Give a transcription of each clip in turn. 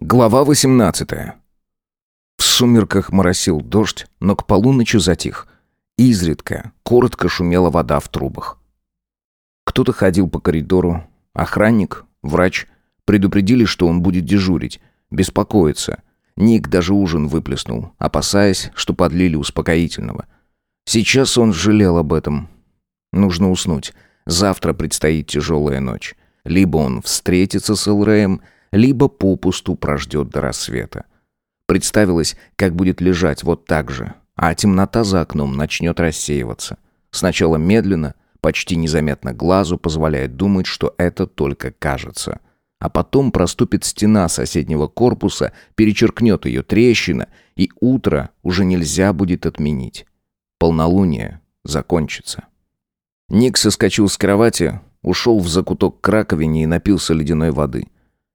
Глава 18. В сумерках моросил дождь, но к полуночи затих. Изредка, коротко шумела вода в трубах. Кто-то ходил по коридору. Охранник, врач предупредили, что он будет дежурить, беспокоиться. Ник даже ужин выплеснул, опасаясь, что подлили успокоительного. Сейчас он жалел об этом. Нужно уснуть. Завтра предстоит тяжелая ночь. Либо он встретится с Элреем, попусту прождет до рассвета. Представилось, как будет лежать вот так же, а темнота за окном начнет рассеиваться. Сначала медленно, почти незаметно глазу, позволяет думать, что это только кажется. А потом проступит стена соседнего корпуса, перечеркнет ее трещина, и утро уже нельзя будет отменить. Полнолуние закончится. Ник соскочил с кровати, ушел в закуток к раковине и напился ледяной воды.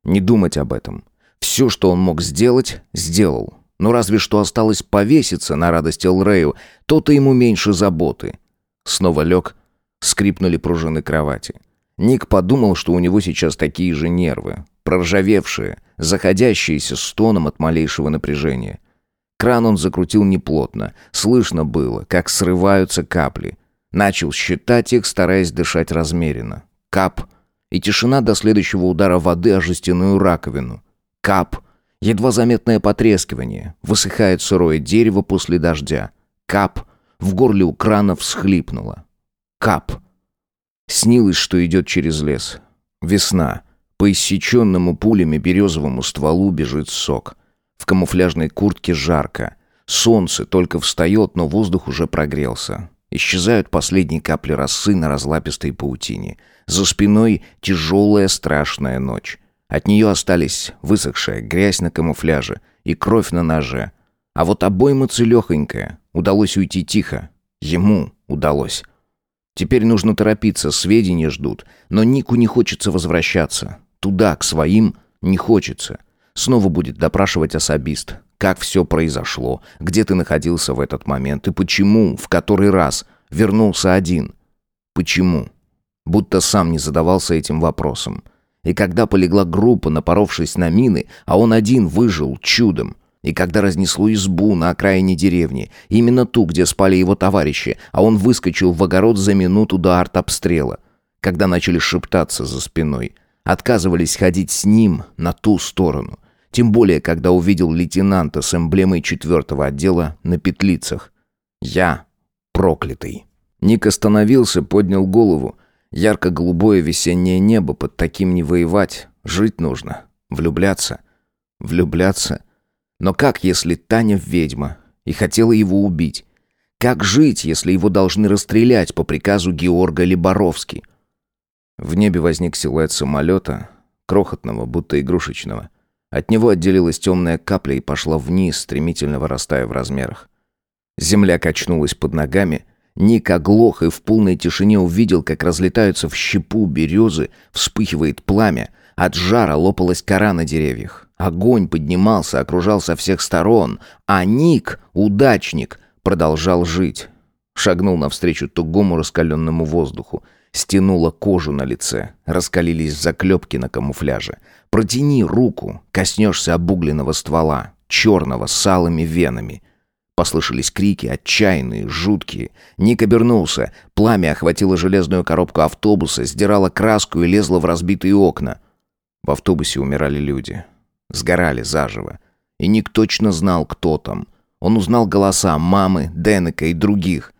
Не думать об этом. Все, что он мог сделать, сделал. Но разве что осталось повеситься на радость Элрею, то-то ему меньше заботы. Снова лег, скрипнули пружины кровати. Ник подумал, что у него сейчас такие же нервы, проржавевшие, заходящиеся стоном от малейшего напряжения. Кран он закрутил неплотно, слышно было, как срываются капли. Начал считать их, стараясь дышать размеренно. Кап, и тишина до следующего удара воды о жестяную раковину. Кап. Едва заметное потрескивание. Высыхает сырое дерево после дождя. Кап. В горле у крана всхлипнуло. Кап. Снилось, что идет через лес. Весна. По иссеченному пулями березовому стволу бежит сок. В камуфляжной куртке жарко. Солнце только встает, но воздух уже прогрелся. Исчезают последние капли росы на разлапистой паутине. За спиной тяжелая страшная ночь. От нее остались высохшая грязь на камуфляже и кровь на ноже. А вот обойма целехонькая. Удалось уйти тихо. Ему удалось. Теперь нужно торопиться, сведения ждут. Но Нику не хочется возвращаться. Туда, к своим, не хочется. Снова будет допрашивать особист. Как все произошло, где ты находился в этот момент и почему, в который раз, вернулся один. Почему? Будто сам не задавался этим вопросом. И когда полегла группа, напоровшись на мины, а он один выжил чудом. И когда разнесло избу на окраине деревни, именно ту, где спали его товарищи, а он выскочил в огород за минуту до артобстрела. Когда начали шептаться за спиной. Отказывались ходить с ним на ту сторону. Тем более, когда увидел лейтенанта с эмблемой четвертого отдела на петлицах. Я проклятый. Ник остановился, поднял голову. Ярко-голубое весеннее небо, под таким не воевать. Жить нужно. Влюбляться. Влюбляться. Но как, если Таня ведьма и хотела его убить? Как жить, если его должны расстрелять по приказу Георга Либоровски? В небе возник силуэт самолета, крохотного, будто игрушечного. От него отделилась темная капля и пошла вниз, стремительно вырастая в размерах. Земля качнулась под ногами. Ник оглох и в полной тишине увидел, как разлетаются в щепу березы, вспыхивает пламя. От жара лопалась кора на деревьях. Огонь поднимался, окружал со всех сторон. А Ник, удачник, продолжал жить. Шагнул навстречу тугому раскаленному воздуху. Стянула кожу на лице, раскалились заклепки на камуфляже. Протяни руку, коснешься обугленного ствола, черного с алыми венами. Послышались крики, отчаянные, жуткие. Ник обернулся. Пламя охватило железную коробку автобуса, сдирало краску и лезло в разбитые окна. В автобусе умирали люди. Сгорали заживо. И Ник точно знал, кто там. Он узнал голоса мамы, Денека и других.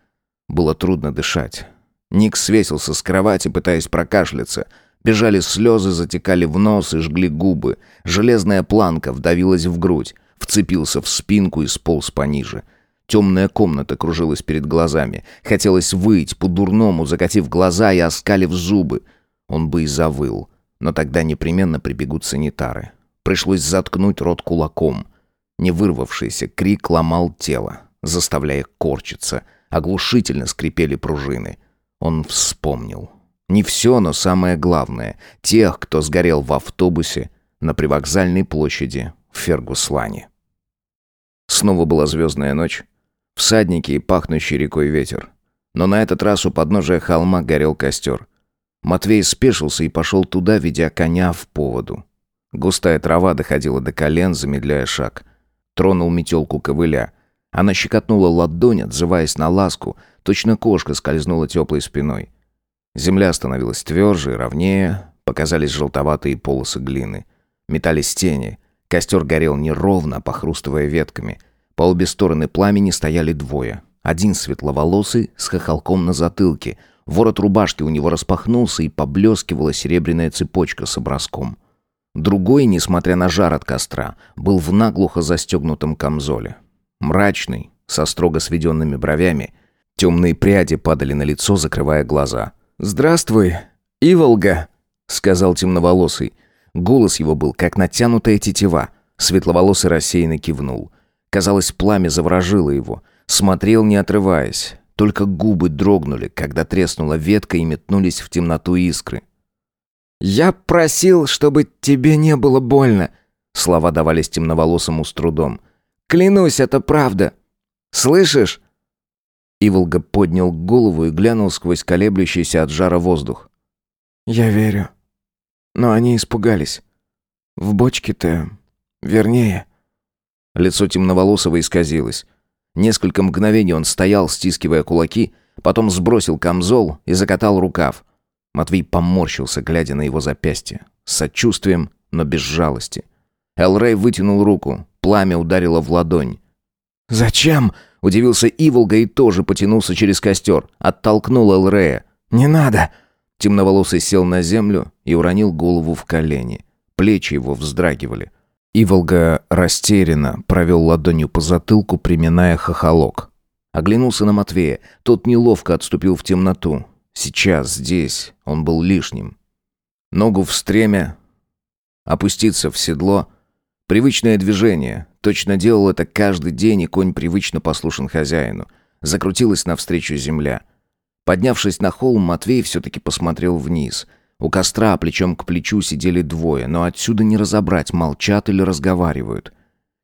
Было трудно дышать. Ник свесился с кровати, пытаясь прокашляться. Бежали слезы, затекали в нос и жгли губы. Железная планка вдавилась в грудь. Вцепился в спинку и сполз пониже. Темная комната кружилась перед глазами. Хотелось выть, по-дурному, закатив глаза и оскалив зубы. Он бы и завыл. Но тогда непременно прибегут санитары. Пришлось заткнуть рот кулаком. Не вырвавшийся крик ломал тело, заставляя корчиться. Оглушительно скрипели пружины. Он вспомнил. Не все, но самое главное. Тех, кто сгорел в автобусе на привокзальной площади в Фергуслане. Снова была звездная ночь. Всадники и пахнущий рекой ветер. Но на этот раз у подножия холма горел костер. Матвей спешился и пошел туда, ведя коня в поводу. Густая трава доходила до колен, замедляя шаг. Тронул метелку ковыля. Она щекотнула ладонь, отзываясь на ласку. Точно кошка скользнула теплой спиной. Земля становилась тверже и ровнее, показались желтоватые полосы глины. Метались тени. Костер горел неровно, похрустывая ветками. По обе стороны пламени стояли двое. Один светловолосый, с хохолком на затылке. Ворот рубашки у него распахнулся, и поблескивала серебряная цепочка с образком. Другой, несмотря на жар от костра, был в наглухо застегнутом камзоле. Мрачный, со строго сведенными бровями. Темные пряди падали на лицо, закрывая глаза. «Здравствуй, Иволга», — сказал темноволосый. Голос его был, как натянутая тетива. Светловолосый рассеянно кивнул. Казалось, пламя заворожило его — Смотрел, не отрываясь. Только губы дрогнули, когда треснула ветка и метнулись в темноту искры. «Я просил, чтобы тебе не было больно», — слова давались темноволосому с трудом. «Клянусь, это правда. Слышишь?» Иволга поднял голову и глянул сквозь колеблющийся от жара воздух. «Я верю. Но они испугались. В бочке-то... вернее...» Лицо темноволосого исказилось. Несколько мгновений он стоял, стискивая кулаки, потом сбросил камзол и закатал рукав. Матвей поморщился, глядя на его запястье. С сочувствием, но без жалости. Элрей вытянул руку. Пламя ударило в ладонь. «Зачем?» — удивился Иволга и тоже потянулся через костер. Оттолкнул Элрея. «Не надо!» Темноволосый сел на землю и уронил голову в колени. Плечи его вздрагивали. Иволга растерянно провел ладонью по затылку, приминая хохолок. Оглянулся на Матвея. Тот неловко отступил в темноту. Сейчас, здесь, он был лишним. Ногу в стремя, опуститься в седло. Привычное движение. Точно делал это каждый день, и конь привычно послушен хозяину. Закрутилась навстречу земля. Поднявшись на холм, Матвей все-таки посмотрел вниз — у костра плечом к плечу сидели двое, но отсюда не разобрать, молчат или разговаривают.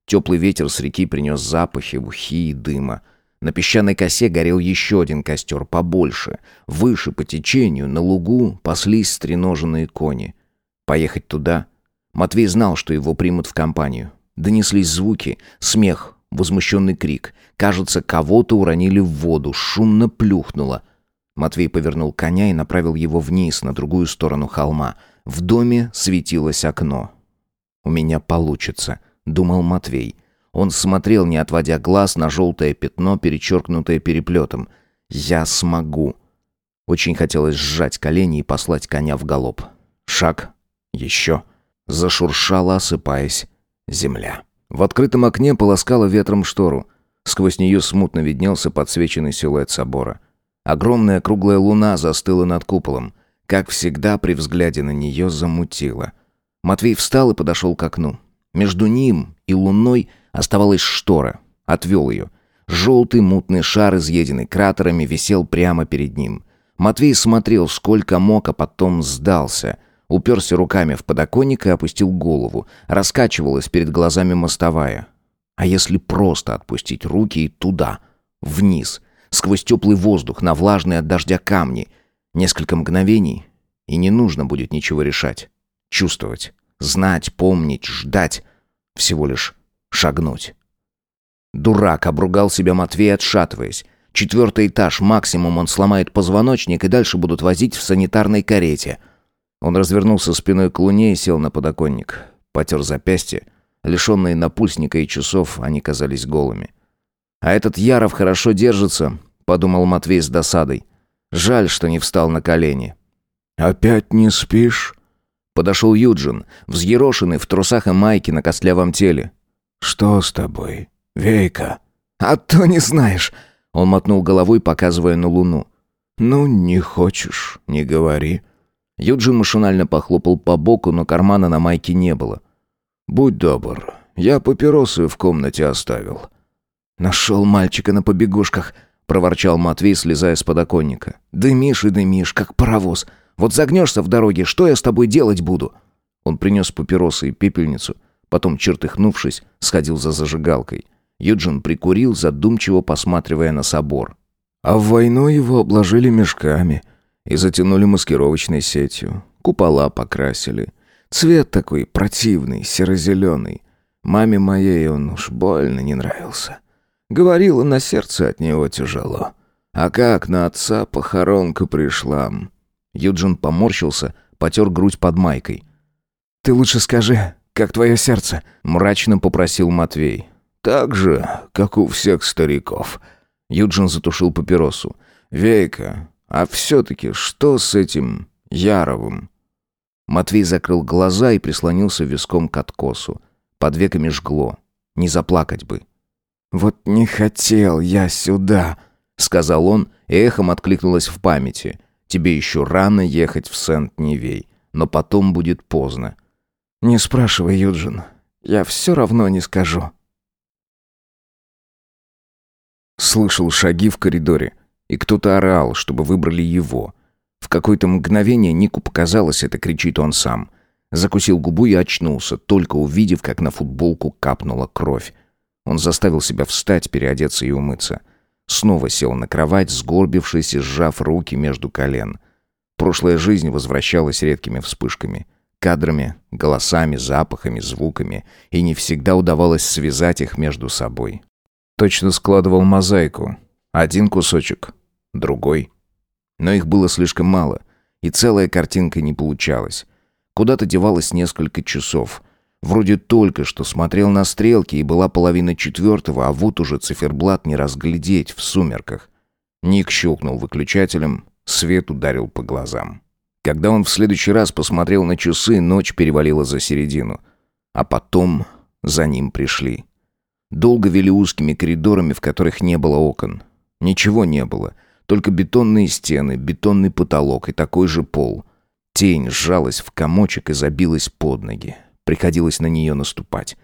Теплый ветер с реки принес запахи, ухи и дыма. На песчаной косе горел еще один костер, побольше. Выше по течению, на лугу, паслись стреноженные кони. Поехать туда? Матвей знал, что его примут в компанию. Донеслись звуки, смех, возмущенный крик. Кажется, кого-то уронили в воду, шумно плюхнуло. Матвей повернул коня и направил его вниз, на другую сторону холма. В доме светилось окно. «У меня получится», — думал Матвей. Он смотрел, не отводя глаз, на желтое пятно, перечеркнутое переплетом. «Я смогу». Очень хотелось сжать колени и послать коня в галоп. Шаг. Еще. Зашуршала, осыпаясь, земля. В открытом окне полоскала ветром штору. Сквозь нее смутно виднелся подсвеченный силуэт собора. Огромная круглая луна застыла над куполом. Как всегда, при взгляде на нее замутило. Матвей встал и подошел к окну. Между ним и луной оставалась штора. Отвел ее. Желтый мутный шар, изъеденный кратерами, висел прямо перед ним. Матвей смотрел, сколько мог, а потом сдался. Уперся руками в подоконник и опустил голову. Раскачивалась перед глазами мостовая. А если просто отпустить руки и туда, вниз — сквозь теплый воздух на влажные от дождя камни. Несколько мгновений, и не нужно будет ничего решать. Чувствовать, знать, помнить, ждать. Всего лишь шагнуть. Дурак, обругал себя Матвей, отшатываясь. Четвертый этаж, максимум он сломает позвоночник, и дальше будут возить в санитарной карете. Он развернулся спиной к луне и сел на подоконник. Потер запястье. Лишенные напульсника и часов, они казались голыми. А этот Яров хорошо держится, подумал Матвей с досадой. Жаль, что не встал на колени. Опять не спишь? Подошел Юджин, взъерошенный в трусах и майке на костлявом теле. Что с тобой, Вейка? А то не знаешь. Он мотнул головой, показывая на луну. Ну, не хочешь, не говори. Юджин машинально похлопал по боку, но кармана на майке не было. Будь добр, я папиросы в комнате оставил. «Нашел мальчика на побегушках», — проворчал Матвей, слезая с подоконника. «Дымишь и дымишь, как паровоз. Вот загнешься в дороге, что я с тобой делать буду?» Он принес папиросы и пепельницу, потом, чертыхнувшись, сходил за зажигалкой. Юджин прикурил, задумчиво посматривая на собор. А в войну его обложили мешками и затянули маскировочной сетью. Купола покрасили. Цвет такой противный, серо-зеленый. Маме моей он уж больно не нравился. Говорила, на сердце от него тяжело. А как на отца похоронка пришла? Юджин поморщился, потер грудь под майкой. «Ты лучше скажи, как твое сердце?» — мрачно попросил Матвей. «Так же, как у всех стариков». Юджин затушил папиросу. «Вейка, а все-таки что с этим Яровым?» Матвей закрыл глаза и прислонился виском к откосу. Под веками жгло. Не заплакать бы. «Вот не хотел я сюда», — сказал он, эхом откликнулось в памяти. «Тебе еще рано ехать в Сент-Невей, но потом будет поздно». «Не спрашивай, Юджин. Я все равно не скажу». Слышал шаги в коридоре, и кто-то орал, чтобы выбрали его — в какое-то мгновение Нику показалось, это кричит он сам. Закусил губу и очнулся, только увидев, как на футболку капнула кровь. Он заставил себя встать, переодеться и умыться. Снова сел на кровать, сгорбившись и сжав руки между колен. Прошлая жизнь возвращалась редкими вспышками. Кадрами, голосами, запахами, звуками. И не всегда удавалось связать их между собой. Точно складывал мозаику. Один кусочек, другой — но их было слишком мало, и целая картинка не получалась. Куда-то девалось несколько часов. Вроде только что смотрел на стрелки, и была половина четвертого, а вот уже циферблат не разглядеть в сумерках. Ник щелкнул выключателем, свет ударил по глазам. Когда он в следующий раз посмотрел на часы, ночь перевалила за середину. А потом за ним пришли. Долго вели узкими коридорами, в которых не было окон. Ничего не было — только бетонные стены, бетонный потолок и такой же пол. Тень сжалась в комочек и забилась под ноги. Приходилось на нее наступать.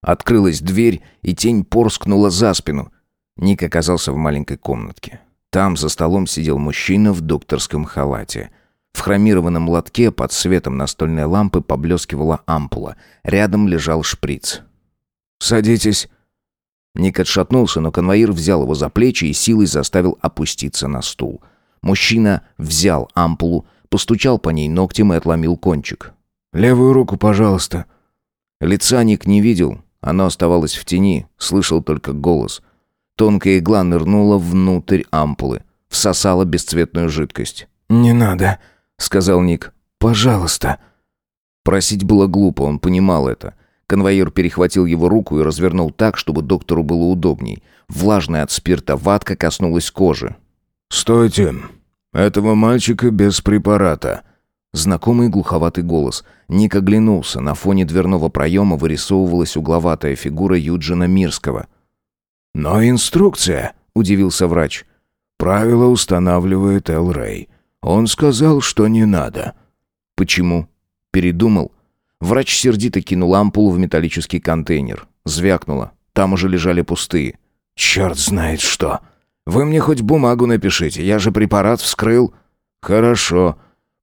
Открылась дверь, и тень порскнула за спину. Ник оказался в маленькой комнатке. Там за столом сидел мужчина в докторском халате. В хромированном лотке под светом настольной лампы поблескивала ампула. Рядом лежал шприц. «Садитесь», Ник отшатнулся, но конвоир взял его за плечи и силой заставил опуститься на стул. Мужчина взял ампулу, постучал по ней ногтем и отломил кончик. «Левую руку, пожалуйста». Лица Ник не видел, оно оставалось в тени, слышал только голос. Тонкая игла нырнула внутрь ампулы, всосала бесцветную жидкость. «Не надо», — сказал Ник. «Пожалуйста». Просить было глупо, он понимал это. Конвоир перехватил его руку и развернул так, чтобы доктору было удобней. Влажная от спирта ватка коснулась кожи. «Стойте! Этого мальчика без препарата!» Знакомый глуховатый голос. Ник оглянулся. На фоне дверного проема вырисовывалась угловатая фигура Юджина Мирского. «Но инструкция!» — удивился врач. «Правило устанавливает Эл Рэй. Он сказал, что не надо». «Почему?» «Передумал?» Врач сердито кинул ампулу в металлический контейнер. Звякнуло. Там уже лежали пустые. «Черт знает что! Вы мне хоть бумагу напишите, я же препарат вскрыл». «Хорошо.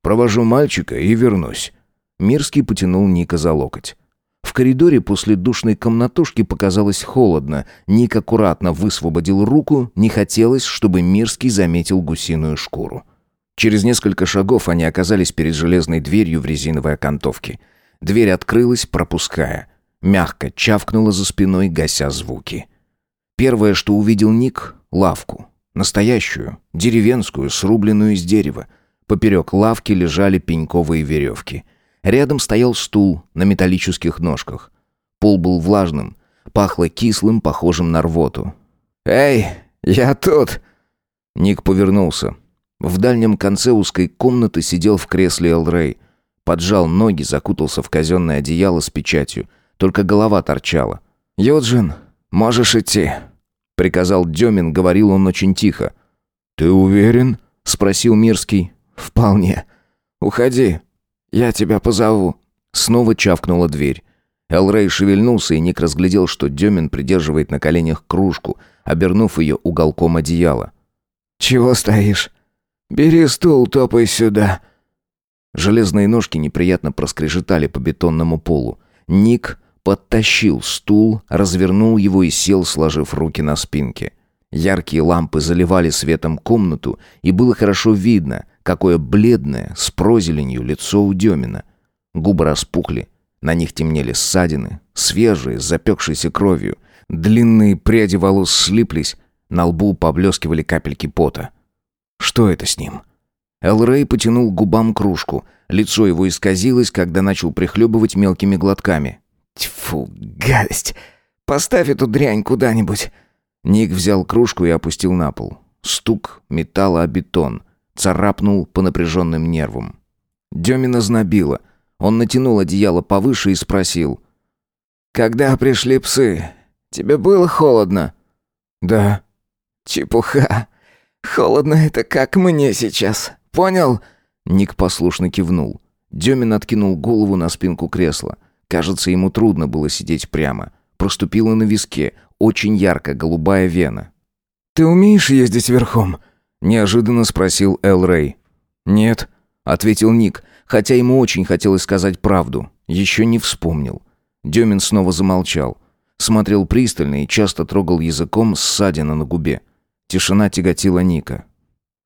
Провожу мальчика и вернусь». Мирский потянул Ника за локоть. В коридоре после душной комнатушки показалось холодно. Ник аккуратно высвободил руку, не хотелось, чтобы Мирский заметил гусиную шкуру. Через несколько шагов они оказались перед железной дверью в резиновой окантовке. Дверь открылась, пропуская. Мягко чавкнула за спиной, гася звуки. Первое, что увидел Ник — лавку. Настоящую, деревенскую, срубленную из дерева. Поперек лавки лежали пеньковые веревки. Рядом стоял стул на металлических ножках. Пол был влажным, пахло кислым, похожим на рвоту. «Эй, я тут!» Ник повернулся. В дальнем конце узкой комнаты сидел в кресле Элрей. Поджал ноги, закутался в казенное одеяло с печатью. Только голова торчала. «Юджин, можешь идти», — приказал Демин, говорил он очень тихо. «Ты уверен?» — спросил Мирский. «Вполне. Уходи, я тебя позову». Снова чавкнула дверь. Элрей шевельнулся, и Ник разглядел, что Демин придерживает на коленях кружку, обернув ее уголком одеяла. «Чего стоишь? Бери стул, топай сюда», Железные ножки неприятно проскрежетали по бетонному полу. Ник подтащил стул, развернул его и сел, сложив руки на спинке. Яркие лампы заливали светом комнату, и было хорошо видно, какое бледное, с прозеленью лицо у Демина. Губы распухли, на них темнели ссадины, свежие, с запекшейся кровью. Длинные пряди волос слиплись, на лбу поблескивали капельки пота. Что это с ним? Эл потянул к губам кружку. Лицо его исказилось, когда начал прихлебывать мелкими глотками. «Тьфу, гадость! Поставь эту дрянь куда-нибудь!» Ник взял кружку и опустил на пол. Стук металла о бетон. Царапнул по напряженным нервам. Демина знобило. Он натянул одеяло повыше и спросил. «Когда пришли псы, тебе было холодно?» «Да». «Чепуха. Холодно это как мне сейчас. Понял?» Ник послушно кивнул. Демин откинул голову на спинку кресла. Кажется, ему трудно было сидеть прямо. Проступила на виске, очень ярко голубая вена. «Ты умеешь ездить верхом?» Неожиданно спросил Эл Рэй. «Нет», — ответил Ник, хотя ему очень хотелось сказать правду. Еще не вспомнил. Демин снова замолчал. Смотрел пристально и часто трогал языком ссадина на губе. Тишина тяготила Ника.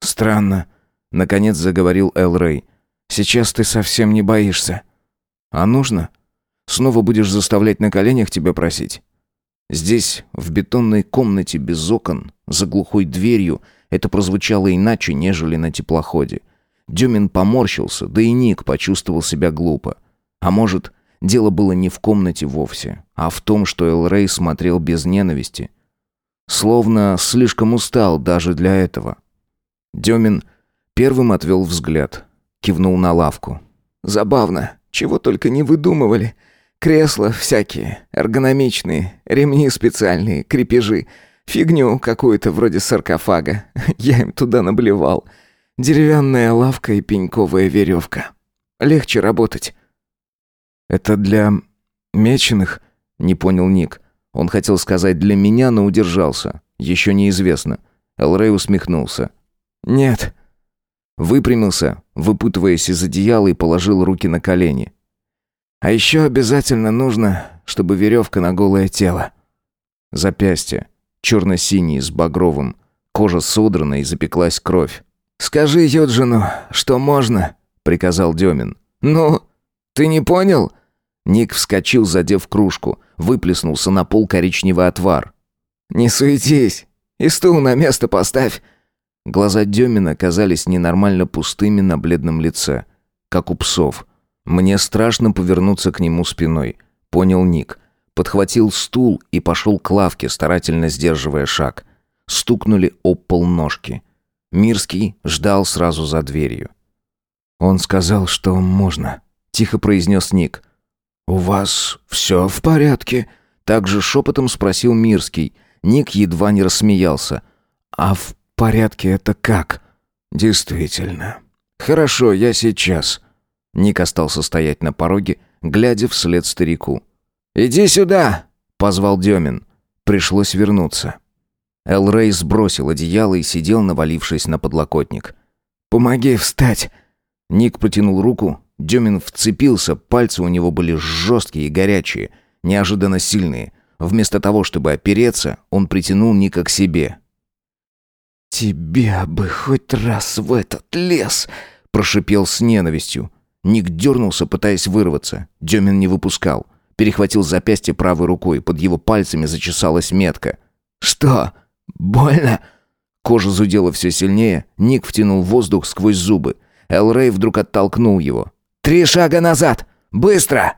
«Странно», — наконец заговорил Эл Рэй. «Сейчас ты совсем не боишься». «А нужно? Снова будешь заставлять на коленях тебя просить?» Здесь, в бетонной комнате без окон, за глухой дверью, это прозвучало иначе, нежели на теплоходе. Дюмин поморщился, да и Ник почувствовал себя глупо. А может, дело было не в комнате вовсе, а в том, что Эл Рэй смотрел без ненависти. Словно слишком устал даже для этого. Демин первым отвел взгляд, кивнул на лавку. «Забавно, чего только не выдумывали. Кресла всякие, эргономичные, ремни специальные, крепежи. Фигню какую-то вроде саркофага. Я им туда наблевал. Деревянная лавка и пеньковая веревка. Легче работать». «Это для меченых?» — не понял Ник. Он хотел сказать «для меня», но удержался. Еще неизвестно. Элрей усмехнулся. «Нет». Выпрямился, выпутываясь из одеяла и положил руки на колени. «А еще обязательно нужно, чтобы веревка на голое тело». Запястье. Черно-синий, с багровым. Кожа содрана и запеклась кровь. «Скажи Йоджину, что можно», — приказал Демин. «Ну, ты не понял?» Ник вскочил, задев кружку, выплеснулся на пол коричневый отвар. «Не суетись, и стул на место поставь». Глаза Демина казались ненормально пустыми на бледном лице, как у псов. Мне страшно повернуться к нему спиной, понял Ник. Подхватил стул и пошел к лавке, старательно сдерживая шаг. Стукнули об пол ножки. Мирский ждал сразу за дверью. «Он сказал, что можно», — тихо произнес Ник. «У вас все в порядке?» Также шепотом спросил Мирский. Ник едва не рассмеялся. «А в порядке это как?» «Действительно. Хорошо, я сейчас». Ник остался стоять на пороге, глядя вслед старику. «Иди сюда!» — позвал Демин. Пришлось вернуться. Эл Рэй сбросил одеяло и сидел, навалившись на подлокотник. «Помоги встать!» Ник протянул руку, Демин вцепился, пальцы у него были жесткие и горячие, неожиданно сильные. Вместо того, чтобы опереться, он притянул Ника к себе. «Тебе бы хоть раз в этот лес!» – прошипел с ненавистью. Ник дернулся, пытаясь вырваться. Демин не выпускал. Перехватил запястье правой рукой, под его пальцами зачесалась метка. «Что? Больно?» Кожа зудела все сильнее, Ник втянул воздух сквозь зубы. Эл Рэй вдруг оттолкнул его. «Три шага назад! Быстро!»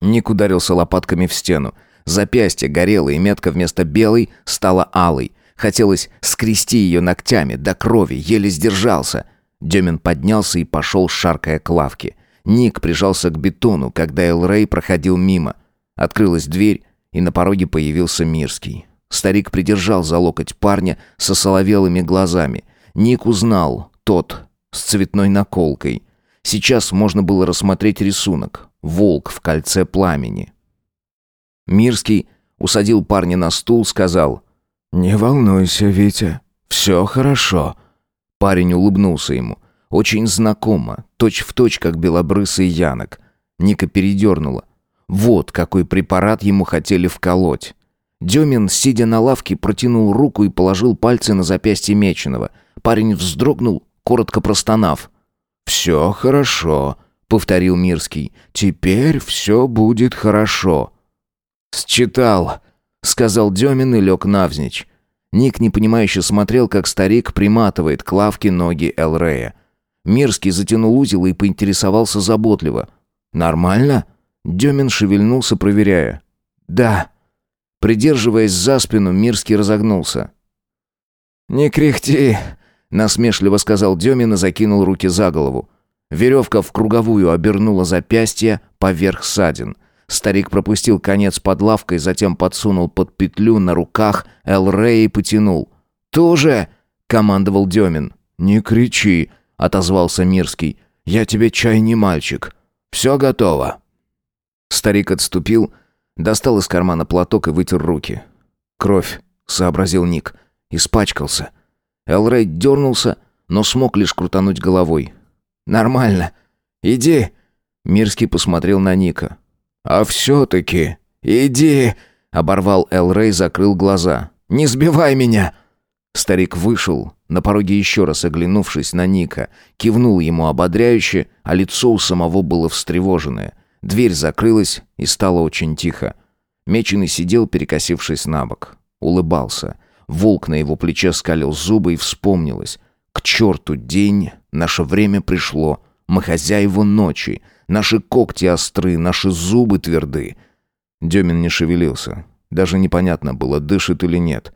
Ник ударился лопатками в стену. Запястье горело, и метка вместо белой стала алой. Хотелось скрести ее ногтями до крови, еле сдержался. Демин поднялся и пошел, шаркая к лавке. Ник прижался к бетону, когда Эл Рэй проходил мимо. Открылась дверь, и на пороге появился Мирский. Старик придержал за локоть парня со соловелыми глазами. Ник узнал тот с цветной наколкой. Сейчас можно было рассмотреть рисунок. Волк в кольце пламени. Мирский усадил парня на стул, сказал «Не волнуйся, Витя, все хорошо». Парень улыбнулся ему. Очень знакомо, точь-в-точь, точь, как белобрысый Янок. Ника передернула. Вот какой препарат ему хотели вколоть. Демин, сидя на лавке, протянул руку и положил пальцы на запястье Меченого. Парень вздрогнул, коротко простонав. «Все хорошо», — повторил Мирский. «Теперь все будет хорошо». «Считал», — сказал Демин и лег навзничь. Ник непонимающе смотрел, как старик приматывает к лавке ноги Элрея. Мирский затянул узел и поинтересовался заботливо. «Нормально?» Демин шевельнулся, проверяя. «Да». Придерживаясь за спину, Мирский разогнулся. «Не кряхти», — насмешливо сказал Демин и закинул руки за голову. Веревка в круговую обернула запястье поверх ссадин. Старик пропустил конец под лавкой, затем подсунул под петлю на руках Эл-Рэй и потянул. «Туже!» — командовал Демин. «Не кричи!» — отозвался Мирский. «Я тебе чай не мальчик. Все готово». Старик отступил, достал из кармана платок и вытер руки. «Кровь», — сообразил Ник. «Испачкался». Элрей дернулся, но смог лишь крутануть головой. «Нормально. Иди». Мирский посмотрел на Ника. «А все-таки иди!» Оборвал Элрей, закрыл глаза. «Не сбивай меня!» Старик вышел, на пороге еще раз оглянувшись на Ника, кивнул ему ободряюще, а лицо у самого было встревоженное. Дверь закрылась, и стало очень тихо. Меченый сидел, перекосившись на бок. Улыбался. Волк на его плече скалил зубы и вспомнилось. «К черту день! Наше время пришло! Мы хозяева ночи! Наши когти остры, наши зубы тверды!» Демин не шевелился. Даже непонятно было, дышит или нет.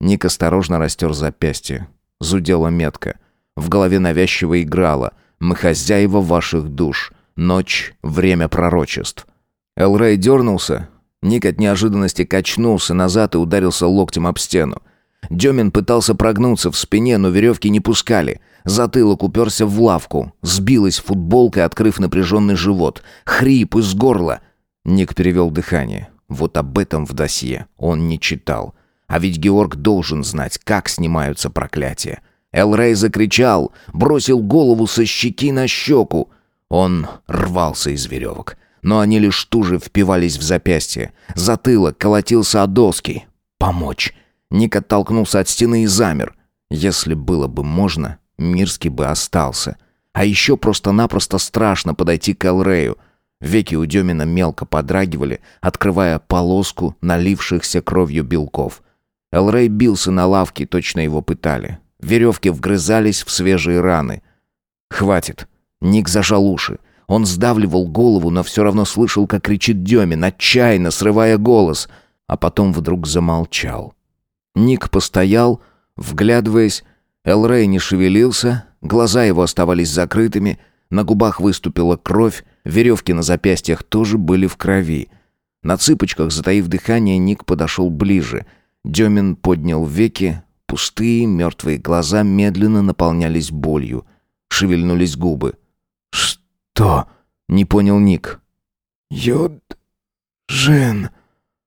Ник осторожно растер запястье. Зудела метка. В голове навязчиво играла «Мы хозяева ваших душ. Ночь — время пророчеств». Элрей дернулся. Ник от неожиданности качнулся назад и ударился локтем об стену. Демин пытался прогнуться в спине, но веревки не пускали. Затылок уперся в лавку. Сбилась футболкой, открыв напряженный живот. Хрип из горла. Ник перевел дыхание. Вот об этом в досье он не читал. А ведь Георг должен знать, как снимаются проклятия. Элрей закричал, бросил голову со щеки на щеку. Он рвался из веревок. Но они лишь туже впивались в запястье. Затылок колотился о доски. Помочь. Ник оттолкнулся от стены и замер. Если было бы можно, Мирский бы остался. А еще просто-напросто страшно подойти к Элрею — Веки у Демина мелко подрагивали, открывая полоску налившихся кровью белков. Элрей бился на лавке, точно его пытали. Веревки вгрызались в свежие раны. «Хватит!» Ник зажал уши. Он сдавливал голову, но все равно слышал, как кричит Демин, отчаянно срывая голос, а потом вдруг замолчал. Ник постоял, вглядываясь. Элрей не шевелился, глаза его оставались закрытыми, на губах выступила кровь, веревки на запястьях тоже были в крови. На цыпочках, затаив дыхание, Ник подошел ближе — Демин поднял веки, пустые мертвые глаза медленно наполнялись болью. Шевельнулись губы. «Что?» — не понял Ник. «Йод... Жен...»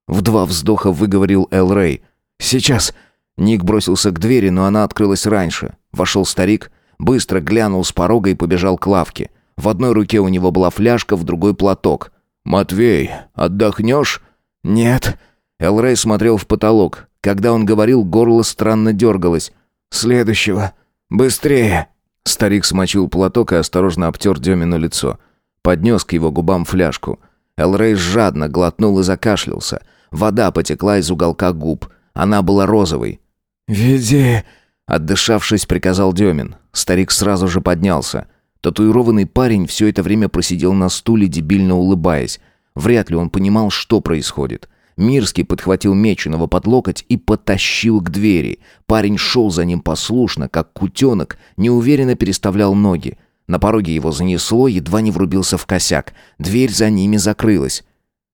В два вздоха выговорил Эл Рэй. «Сейчас...» Ник бросился к двери, но она открылась раньше. Вошел старик, быстро глянул с порога и побежал к лавке. В одной руке у него была фляжка, в другой платок. «Матвей, отдохнешь?» «Нет», Элрей смотрел в потолок. Когда он говорил, горло странно дергалось. «Следующего! Быстрее!» Старик смочил платок и осторожно обтер Демину лицо. Поднес к его губам фляжку. Элрей жадно глотнул и закашлялся. Вода потекла из уголка губ. Она была розовой. «Веди!» Отдышавшись, приказал Демин. Старик сразу же поднялся. Татуированный парень все это время просидел на стуле, дебильно улыбаясь. Вряд ли он понимал, что происходит. Мирский подхватил Меченого под локоть и потащил к двери. Парень шел за ним послушно, как кутенок, неуверенно переставлял ноги. На пороге его занесло, едва не врубился в косяк. Дверь за ними закрылась.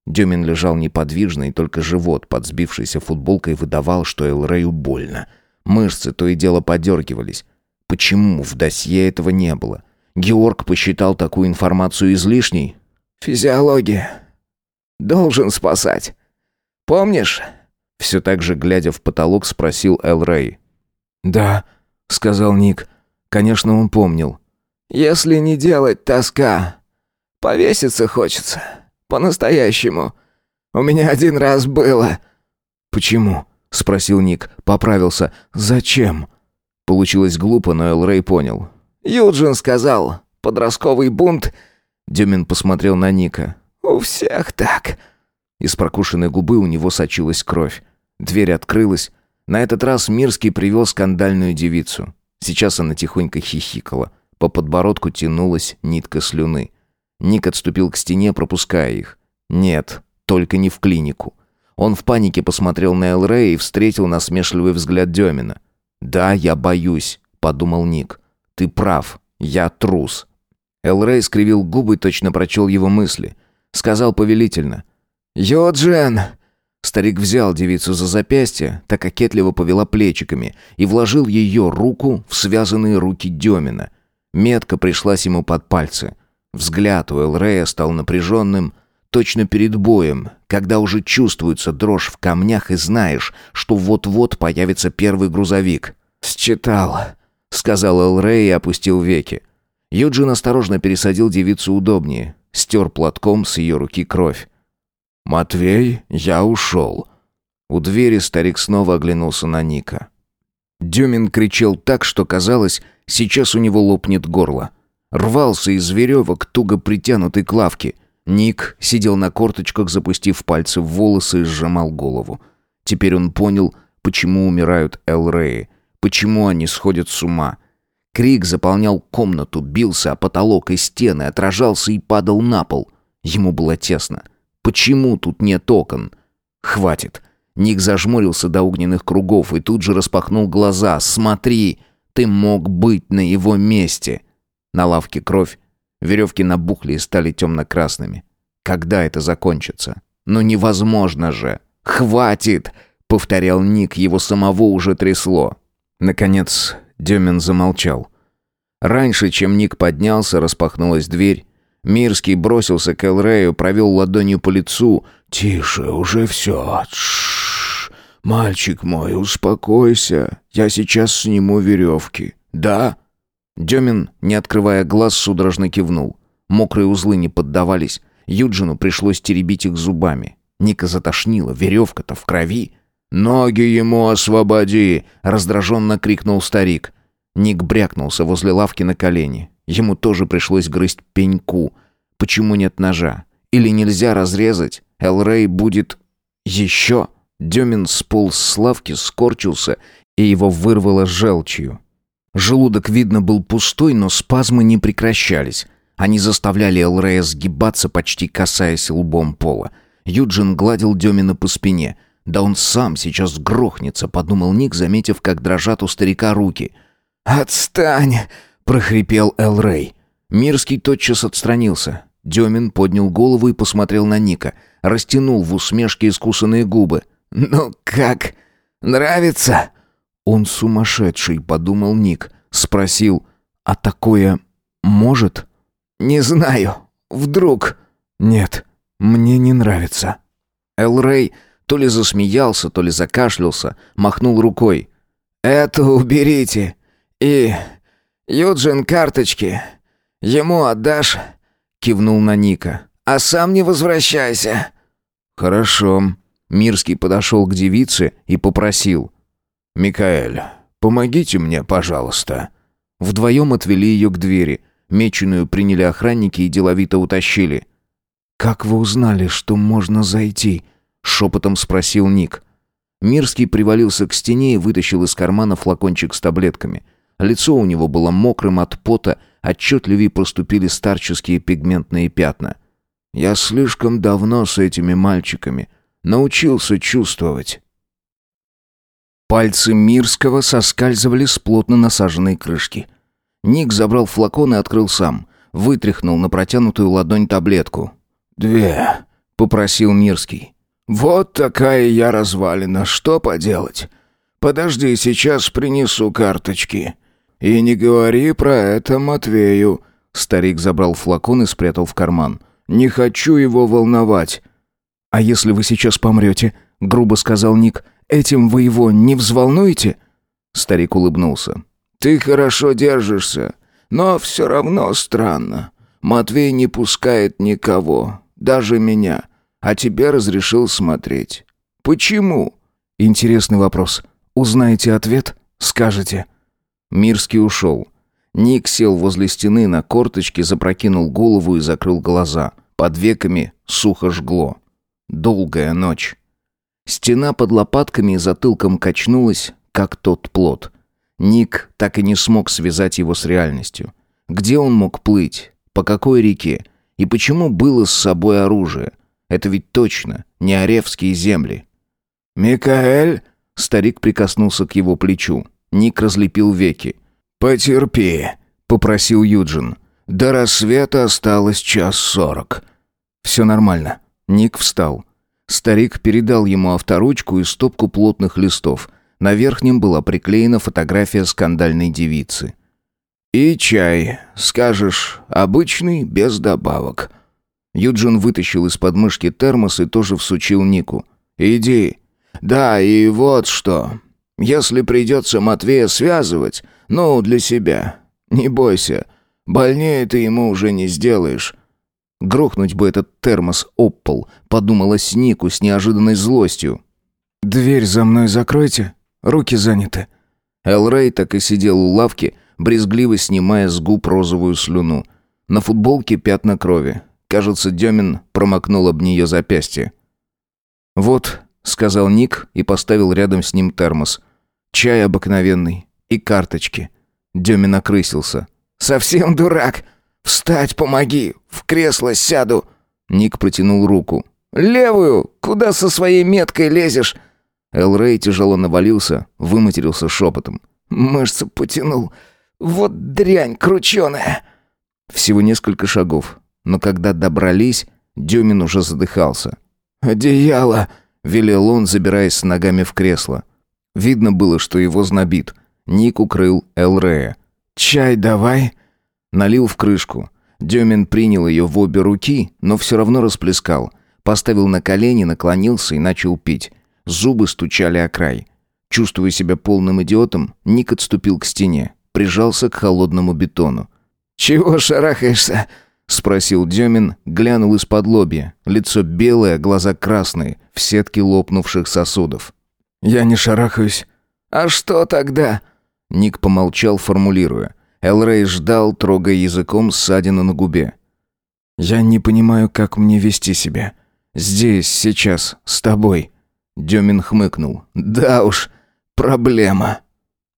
Демин лежал неподвижно, и только живот под сбившейся футболкой выдавал, что Элрею больно. Мышцы то и дело подергивались. Почему в досье этого не было? Георг посчитал такую информацию излишней? «Физиология. Должен спасать». Помнишь?» Все так же, глядя в потолок, спросил Эл Рэй. «Да», — сказал Ник. Конечно, он помнил. «Если не делать тоска, повеситься хочется. По-настоящему. У меня один раз было». «Почему?» — спросил Ник. Поправился. «Зачем?» Получилось глупо, но Эл Рэй понял. «Юджин сказал, подростковый бунт. Демин посмотрел на Ника. «У всех так». Из прокушенной губы у него сочилась кровь. Дверь открылась. На этот раз Мирский привел скандальную девицу. Сейчас она тихонько хихикала. По подбородку тянулась нитка слюны. Ник отступил к стене, пропуская их. Нет, только не в клинику. Он в панике посмотрел на Элрея и встретил насмешливый взгляд Демина. «Да, я боюсь», — подумал Ник. «Ты прав, я трус». Элрей скривил губы, точно прочел его мысли. Сказал повелительно. «Йоджен!» Старик взял девицу за запястье, так кокетливо повела плечиками и вложил ее руку в связанные руки Демина. Метка пришлась ему под пальцы. Взгляд у Элрея стал напряженным, точно перед боем, когда уже чувствуется дрожь в камнях и знаешь, что вот-вот появится первый грузовик. «Считал», — сказал Элрей и опустил веки. Юджин осторожно пересадил девицу удобнее, стер платком с ее руки кровь. «Матвей, я ушел». У двери старик снова оглянулся на Ника. Дюмин кричал так, что казалось, сейчас у него лопнет горло. Рвался из веревок, туго притянутый к лавке. Ник сидел на корточках, запустив пальцы в волосы и сжимал голову. Теперь он понял, почему умирают Эл-Реи, почему они сходят с ума. Крик заполнял комнату, бился о потолок и стены, отражался и падал на пол. Ему было тесно. Почему тут нет окон? Хватит. Ник зажмурился до огненных кругов и тут же распахнул глаза. Смотри, ты мог быть на его месте. На лавке кровь. Веревки набухли и стали темно-красными. Когда это закончится? Ну невозможно же. Хватит, повторял Ник, его самого уже трясло. Наконец, Демин замолчал. Раньше, чем Ник поднялся, распахнулась дверь. Мирский бросился к Элрею, провел ладонью по лицу. «Тише, уже все. Тш, мальчик мой, успокойся. Я сейчас сниму веревки. Да?» Демин, не открывая глаз, судорожно кивнул. Мокрые узлы не поддавались. Юджину пришлось теребить их зубами. Ника затошнила, веревка-то в крови. «Ноги ему освободи!» — раздраженно крикнул старик. Ник брякнулся возле лавки на колени. Ему тоже пришлось грызть пеньку. Почему нет ножа? Или нельзя разрезать? Элрей будет... Еще? Демин сполз с лавки, скорчился, и его вырвало желчью. Желудок, видно, был пустой, но спазмы не прекращались. Они заставляли Элрея сгибаться, почти касаясь лбом пола. Юджин гладил Демина по спине. «Да он сам сейчас грохнется», — подумал Ник, заметив, как дрожат у старика руки. «Отстань!» Прохрипел Эл Рэй. Мирский тотчас отстранился. Демин поднял голову и посмотрел на Ника, растянул в усмешке искусанные губы. «Ну как? Нравится?» «Он сумасшедший», — подумал Ник. Спросил, «А такое может?» «Не знаю. Вдруг...» «Нет, мне не нравится». Эл Рэй то ли засмеялся, то ли закашлялся, махнул рукой. «Это уберите. И «Юджин, карточки. Ему отдашь?» Кивнул на Ника. «А сам не возвращайся». «Хорошо». Мирский подошел к девице и попросил. «Микаэль, помогите мне, пожалуйста». Вдвоем отвели ее к двери. Меченую приняли охранники и деловито утащили. «Как вы узнали, что можно зайти?» — шепотом спросил Ник. Мирский привалился к стене и вытащил из кармана флакончик с таблетками — Лицо у него было мокрым от пота, отчетливее проступили старческие пигментные пятна. «Я слишком давно с этими мальчиками. Научился чувствовать». Пальцы Мирского соскальзывали с плотно насаженной крышки. Ник забрал флакон и открыл сам. Вытряхнул на протянутую ладонь таблетку. «Две», — попросил Мирский. «Вот такая я развалина. Что поделать? Подожди, сейчас принесу карточки». «И не говори про это Матвею». Старик забрал флакон и спрятал в карман. «Не хочу его волновать». «А если вы сейчас помрете?» — грубо сказал Ник. «Этим вы его не взволнуете?» Старик улыбнулся. «Ты хорошо держишься, но все равно странно. Матвей не пускает никого, даже меня, а тебе разрешил смотреть. Почему?» «Интересный вопрос. Узнаете ответ? Скажете?» Мирский ушел. Ник сел возле стены на корточки, запрокинул голову и закрыл глаза. Под веками сухо жгло. Долгая ночь. Стена под лопатками и затылком качнулась, как тот плод. Ник так и не смог связать его с реальностью. Где он мог плыть? По какой реке? И почему было с собой оружие? Это ведь точно не Оревские земли. «Микаэль?» Старик прикоснулся к его плечу. Ник разлепил веки. «Потерпи», — попросил Юджин. «До рассвета осталось час сорок». «Все нормально». Ник встал. Старик передал ему авторучку и стопку плотных листов. На верхнем была приклеена фотография скандальной девицы. «И чай, скажешь, обычный, без добавок». Юджин вытащил из подмышки термос и тоже всучил Нику. «Иди. Да, и вот что. Если придется Матвея связывать, ну, для себя, не бойся. Больнее ты ему уже не сделаешь». Грохнуть бы этот термос об пол, подумалось Нику с неожиданной злостью. «Дверь за мной закройте, руки заняты». Эл так и сидел у лавки, брезгливо снимая с губ розовую слюну. На футболке пятна крови. Кажется, Демин промокнул об нее запястье. «Вот», — сказал Ник и поставил рядом с ним термос. «Чай обыкновенный и карточки». Демин окрысился. «Совсем дурак! Встать помоги! В кресло сяду!» Ник протянул руку. «Левую! Куда со своей меткой лезешь?» Эл тяжело навалился, выматерился шепотом. «Мышцы потянул. Вот дрянь крученая!» Всего несколько шагов но когда добрались, Дюмин уже задыхался. «Одеяло!» — велел он, забираясь с ногами в кресло. Видно было, что его знобит. Ник укрыл Элрея. «Чай давай!» Налил в крышку. Демин принял ее в обе руки, но все равно расплескал. Поставил на колени, наклонился и начал пить. Зубы стучали о край. Чувствуя себя полным идиотом, Ник отступил к стене, прижался к холодному бетону. «Чего шарахаешься?» Спросил Демин, глянул из-под лобья. Лицо белое, глаза красные, в сетке лопнувших сосудов. «Я не шарахаюсь». «А что тогда?» Ник помолчал, формулируя. Элрей ждал, трогая языком ссадину на губе. «Я не понимаю, как мне вести себя. Здесь, сейчас, с тобой». Демин хмыкнул. «Да уж, проблема».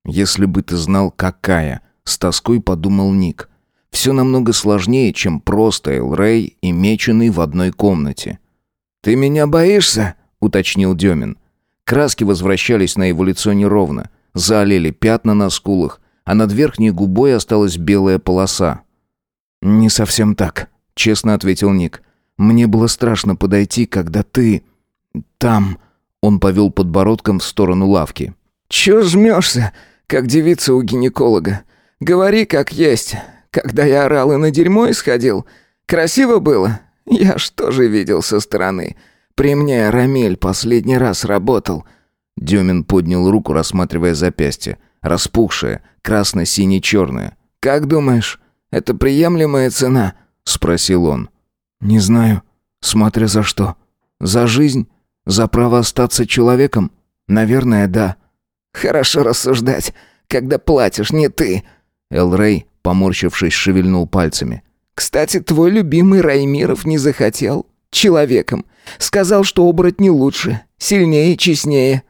«Если бы ты знал, какая», — с тоской подумал Ник. Все намного сложнее, чем просто Элрей и меченый в одной комнате. «Ты меня боишься?» — уточнил Демин. Краски возвращались на его лицо неровно, залили пятна на скулах, а над верхней губой осталась белая полоса. «Не совсем так», — честно ответил Ник. «Мне было страшно подойти, когда ты... там...» Он повел подбородком в сторону лавки. «Чё жмешься, как девица у гинеколога? Говори, как есть. Когда я орал и на дерьмо исходил, красиво было? Я что же видел со стороны? При мне Рамель последний раз работал». Дюмин поднял руку, рассматривая запястье. Распухшее, красно-сине-черное. «Как думаешь, это приемлемая цена?» — спросил он. «Не знаю. Смотря за что. За жизнь? За право остаться человеком? Наверное, да». «Хорошо рассуждать, когда платишь не ты». Элрей Поморщившись, шевельнул пальцами. «Кстати, твой любимый Раймиров не захотел. Человеком. Сказал, что оборотни лучше. Сильнее, честнее».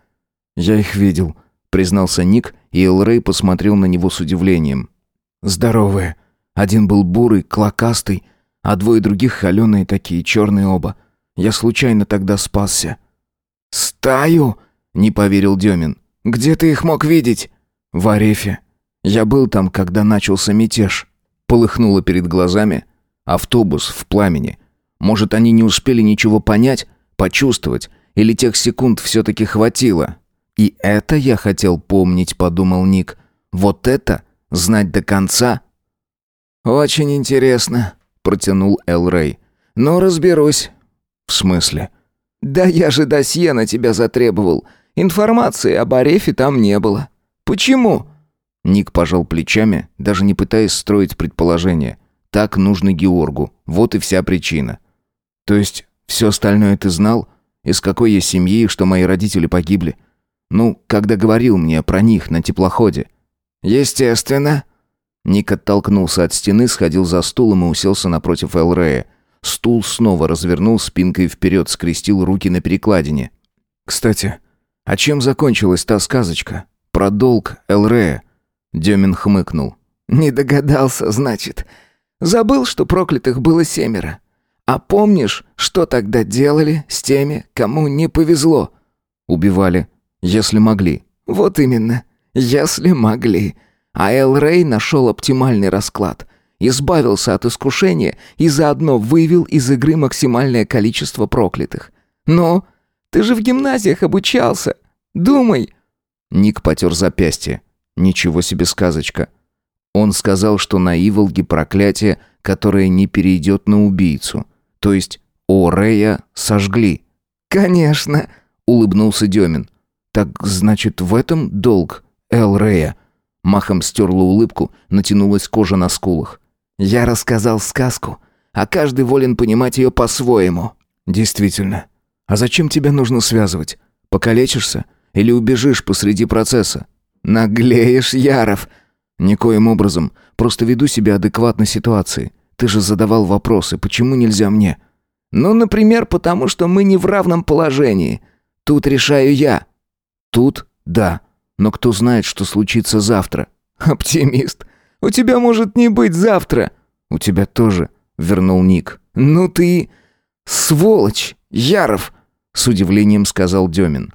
«Я их видел», — признался Ник, и Элрей посмотрел на него с удивлением. «Здоровые. Один был бурый, клокастый, а двое других холеные такие, черные оба. Я случайно тогда спасся». «Стаю?» — не поверил Демин. «Где ты их мог видеть?» «В Арефе. Я был там, когда начался мятеж. Полыхнуло перед глазами. Автобус в пламени. Может, они не успели ничего понять, почувствовать, или тех секунд все-таки хватило. И это я хотел помнить, подумал Ник. Вот это знать до конца? Очень интересно, протянул Эл Рэй. Но разберусь. В смысле? Да я же досье на тебя затребовал. Информации об Арефе там не было. Почему? Ник пожал плечами, даже не пытаясь строить предположение. Так нужно Георгу. Вот и вся причина. То есть все остальное ты знал? Из какой я семьи, что мои родители погибли? Ну, когда говорил мне про них на теплоходе. Естественно. Ник оттолкнулся от стены, сходил за стулом и уселся напротив Элрея. Стул снова развернул спинкой вперед, скрестил руки на перекладине. «Кстати, а чем закончилась та сказочка? Про долг Элрея?» Демин хмыкнул. «Не догадался, значит. Забыл, что проклятых было семеро. А помнишь, что тогда делали с теми, кому не повезло?» «Убивали, если могли». «Вот именно, если могли». А Эл Рэй нашел оптимальный расклад. Избавился от искушения и заодно вывел из игры максимальное количество проклятых. «Но ты же в гимназиях обучался. Думай!» Ник потер запястье. Ничего себе сказочка. Он сказал, что на Иволге проклятие, которое не перейдет на убийцу. То есть О Рэя сожгли. «Конечно!» — улыбнулся Демин. «Так значит, в этом долг Эл Рэя?» Махом стерла улыбку, натянулась кожа на скулах. «Я рассказал сказку, а каждый волен понимать ее по-своему». «Действительно. А зачем тебя нужно связывать? Покалечишься? Или убежишь посреди процесса?» «Наглеешь, Яров!» «Никоим образом. Просто веду себя адекватно ситуации. Ты же задавал вопросы, почему нельзя мне?» «Ну, например, потому что мы не в равном положении. Тут решаю я». «Тут? Да. Но кто знает, что случится завтра?» «Оптимист. У тебя может не быть завтра». «У тебя тоже», — вернул Ник. «Ну ты... сволочь, Яров!» — с удивлением сказал Демин.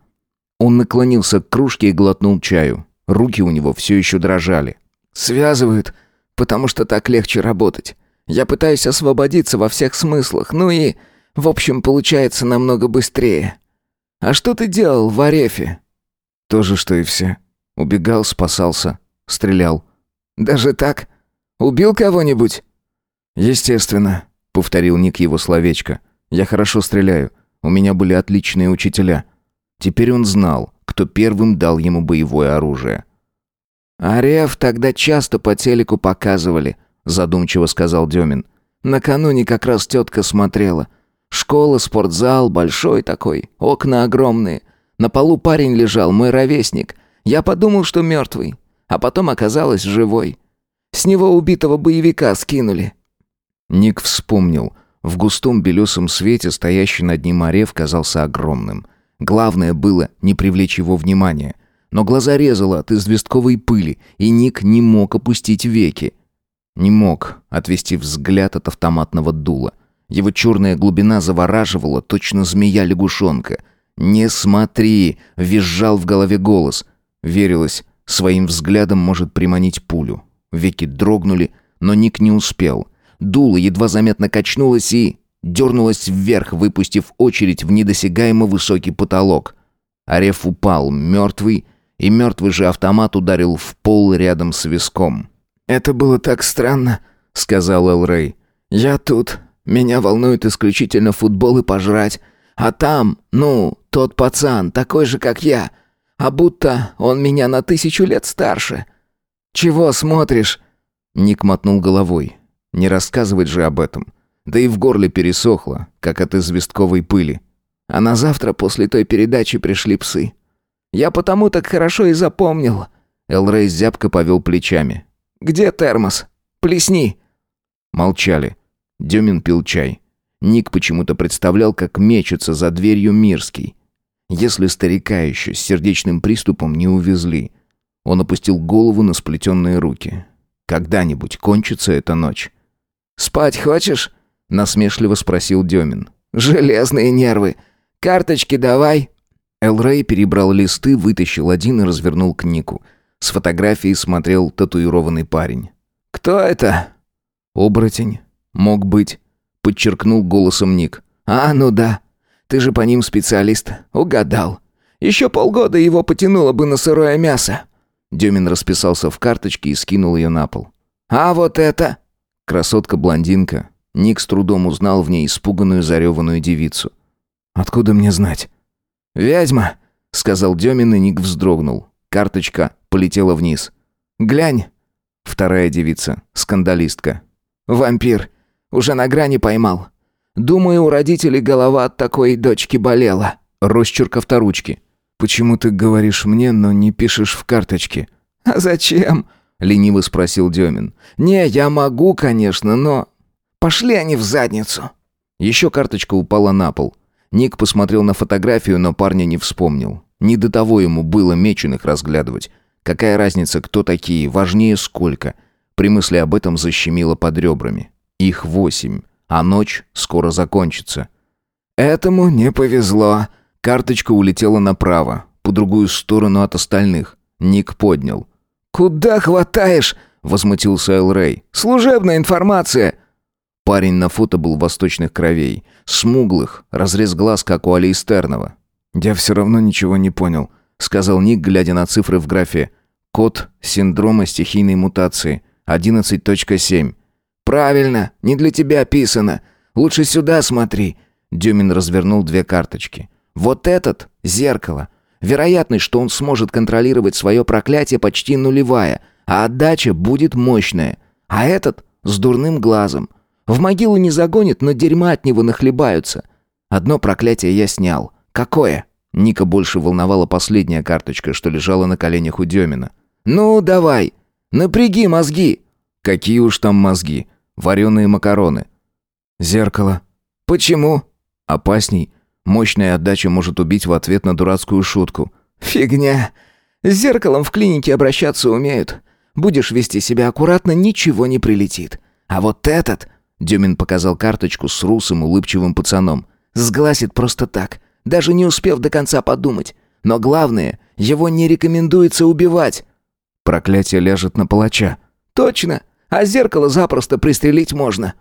Он наклонился к кружке и глотнул чаю. Руки у него все еще дрожали. «Связывают, потому что так легче работать. Я пытаюсь освободиться во всех смыслах, ну и, в общем, получается намного быстрее. А что ты делал в Арефе?» То же, что и все. Убегал, спасался, стрелял. Даже так? Убил кого-нибудь? Естественно, повторил Ник его словечко. Я хорошо стреляю. У меня были отличные учителя. Теперь он знал, кто первым дал ему боевое оружие. «Ареф тогда часто по телеку показывали», задумчиво сказал Демин. «Накануне как раз тетка смотрела. Школа, спортзал, большой такой, окна огромные. На полу парень лежал, мой ровесник. Я подумал, что мертвый, а потом оказалось живой. С него убитого боевика скинули». Ник вспомнил. В густом белесом свете стоящий над ним орев казался огромным. Главное было не привлечь его внимания. Но глаза резало от известковой пыли, и Ник не мог опустить веки. Не мог отвести взгляд от автоматного дула. Его черная глубина завораживала, точно змея-лягушонка — «Не смотри!» — визжал в голове голос. Верилось, своим взглядом может приманить пулю. Веки дрогнули, но Ник не успел. Дуло едва заметно качнулось и... дернулось вверх, выпустив очередь в недосягаемо высокий потолок. Ареф упал, мертвый, и мертвый же автомат ударил в пол рядом с виском. «Это было так странно», — сказал Эл Рэй. «Я тут. Меня волнует исключительно футбол и пожрать. А там, ну, тот пацан, такой же, как я. А будто он меня на тысячу лет старше. Чего смотришь?» Ник мотнул головой. Не рассказывать же об этом. Да и в горле пересохло, как от известковой пыли. А на завтра после той передачи пришли псы. Я потому так хорошо и запомнил. Элрей зябко повел плечами. «Где термос? Плесни!» Молчали. Демин пил чай. Ник почему-то представлял, как мечется за дверью Мирский. Если старика еще с сердечным приступом не увезли. Он опустил голову на сплетенные руки. Когда-нибудь кончится эта ночь. «Спать хочешь?» — насмешливо спросил Демин. «Железные нервы. Карточки давай». Элрей перебрал листы, вытащил один и развернул к Нику. С фотографией смотрел татуированный парень. «Кто это?» «Оборотень. Мог быть» подчеркнул голосом Ник. «А, ну да. Ты же по ним специалист. Угадал. Еще полгода его потянуло бы на сырое мясо». Демин расписался в карточке и скинул ее на пол. «А вот это?» Красотка-блондинка. Ник с трудом узнал в ней испуганную зареванную девицу. «Откуда мне знать?» «Ведьма», — сказал Демин, и Ник вздрогнул. Карточка полетела вниз. «Глянь». Вторая девица, скандалистка. «Вампир. Уже на грани поймал. Думаю, у родителей голова от такой дочки болела. Росчерк авторучки. Почему ты говоришь мне, но не пишешь в карточке? А зачем? — лениво спросил Демин. «Не, я могу, конечно, но... Пошли они в задницу». Еще карточка упала на пол. Ник посмотрел на фотографию, но парня не вспомнил. Не до того ему было меченых разглядывать. Какая разница, кто такие, важнее сколько. При мысли об этом защемило под ребрами. Их восемь, а ночь скоро закончится. «Этому не повезло». Карточка улетела направо, по другую сторону от остальных. Ник поднял. «Куда хватаешь?» — возмутился Эл Рэй. «Служебная информация!» Парень на фото был восточных кровей. Смуглых, разрез глаз, как у Алистернова. «Я все равно ничего не понял», — сказал Ник, глядя на цифры в графе. «Код синдрома стихийной мутации. 11.7». «Правильно, не для тебя писано. Лучше сюда смотри». Дюмин развернул две карточки. «Вот этот — зеркало. Вероятность, что он сможет контролировать свое проклятие, почти нулевая, а отдача будет мощная. А этот — с дурным глазом. В могилу не загонит, но дерьма от него нахлебаются. Одно проклятие я снял. Какое? Ника больше волновала последняя карточка, что лежала на коленях у Демина. «Ну, давай, напряги мозги!» «Какие уж там мозги? Вареные макароны». «Зеркало». «Почему?» «Опасней. Мощная отдача может убить в ответ на дурацкую шутку». «Фигня. С зеркалом в клинике обращаться умеют. Будешь вести себя аккуратно, ничего не прилетит. А вот этот...» Демин показал карточку с русым улыбчивым пацаном. «Сгласит просто так, даже не успев до конца подумать. Но главное, его не рекомендуется убивать». «Проклятие ляжет на палача». «Точно. А зеркало запросто пристрелить можно».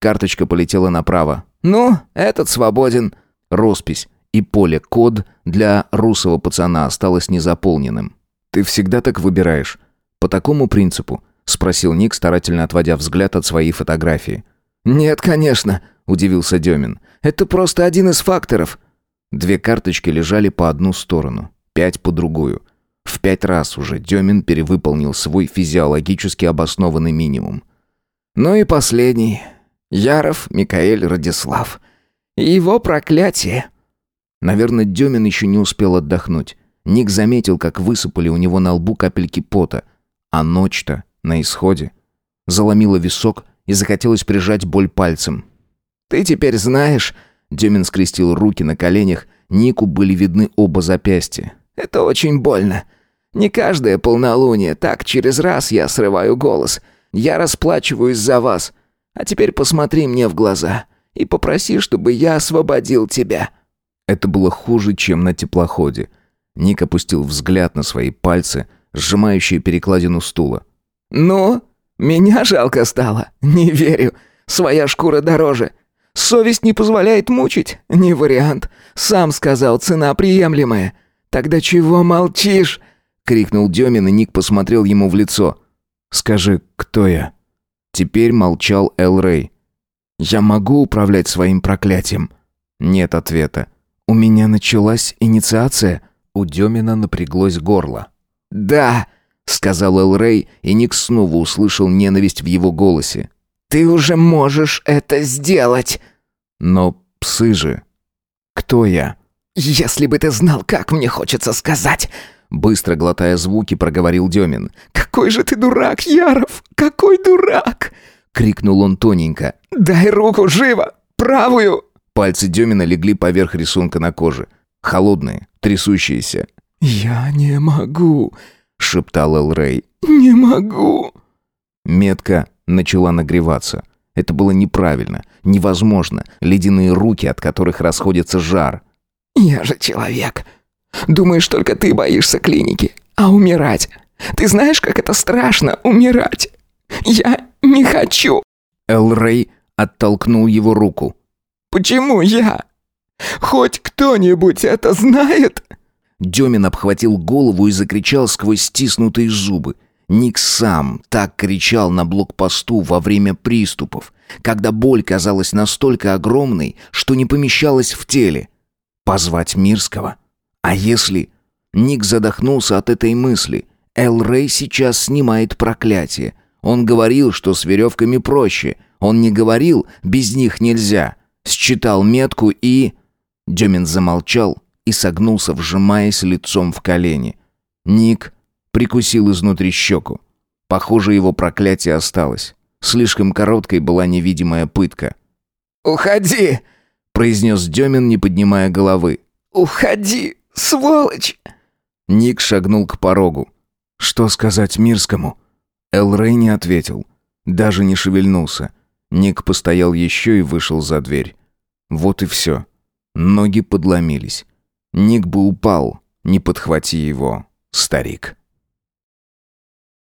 Карточка полетела направо. «Ну, этот свободен». Роспись и поле код для русого пацана осталось незаполненным. «Ты всегда так выбираешь? По такому принципу?» — спросил Ник, старательно отводя взгляд от своей фотографии. «Нет, конечно», — удивился Демин. «Это просто один из факторов». Две карточки лежали по одну сторону, пять по другую. В пять раз уже Демин перевыполнил свой физиологически обоснованный минимум. «Ну и последний. Яров Микаэль Радислав. И его проклятие». Наверное, Демин еще не успел отдохнуть. Ник заметил, как высыпали у него на лбу капельки пота. А ночь-то на исходе. Заломило висок, и захотелось прижать боль пальцем. «Ты теперь знаешь...» Демин скрестил руки на коленях, Нику были видны оба запястья. «Это очень больно. Не каждое полнолуние, так через раз я срываю голос. Я расплачиваюсь за вас. А теперь посмотри мне в глаза и попроси, чтобы я освободил тебя». Это было хуже, чем на теплоходе. Ник опустил взгляд на свои пальцы, сжимающие перекладину стула. «Ну, меня жалко стало. Не верю. Своя шкура дороже. Совесть не позволяет мучить? Не вариант. Сам сказал, цена приемлемая. Тогда чего молчишь?» крикнул Демин, и Ник посмотрел ему в лицо. «Скажи, кто я?» Теперь молчал Эл Рэй. «Я могу управлять своим проклятием?» Нет ответа. «У меня началась инициация?» У Демина напряглось горло. «Да!» сказал Эл Рэй, и Ник снова услышал ненависть в его голосе. Ты уже можешь это сделать. Но псы же. Кто я? Если бы ты знал, как мне хочется сказать, быстро глотая звуки, проговорил Демин. Какой же ты дурак, Яров! Какой дурак! крикнул он тоненько. Дай руку живо, правую. Пальцы Демина легли поверх рисунка на коже, холодные, трясущиеся. Я не могу, шептал Эл Рэй. «Не могу!» Метка начала нагреваться. Это было неправильно, невозможно. Ледяные руки, от которых расходится жар. «Я же человек. Думаешь, только ты боишься клиники, а умирать? Ты знаешь, как это страшно умирать? Я не хочу!» Эл Рэй оттолкнул его руку. «Почему я? Хоть кто-нибудь это знает?» Демин обхватил голову и закричал сквозь стиснутые зубы. Ник сам так кричал на блокпосту во время приступов, когда боль казалась настолько огромной, что не помещалась в теле. Позвать Мирского? А если... Ник задохнулся от этой мысли. Эл Рэй сейчас снимает проклятие. Он говорил, что с веревками проще. Он не говорил, без них нельзя. Считал метку и... Демин замолчал, и согнулся, вжимаясь лицом в колени. Ник прикусил изнутри щеку. Похоже, его проклятие осталось. Слишком короткой была невидимая пытка. «Уходи!» — произнес Демин, не поднимая головы. «Уходи, сволочь!» Ник шагнул к порогу. «Что сказать Мирскому?» Эл Рэй не ответил. Даже не шевельнулся. Ник постоял еще и вышел за дверь. Вот и все. Ноги подломились. Ник бы упал, не подхвати его, старик.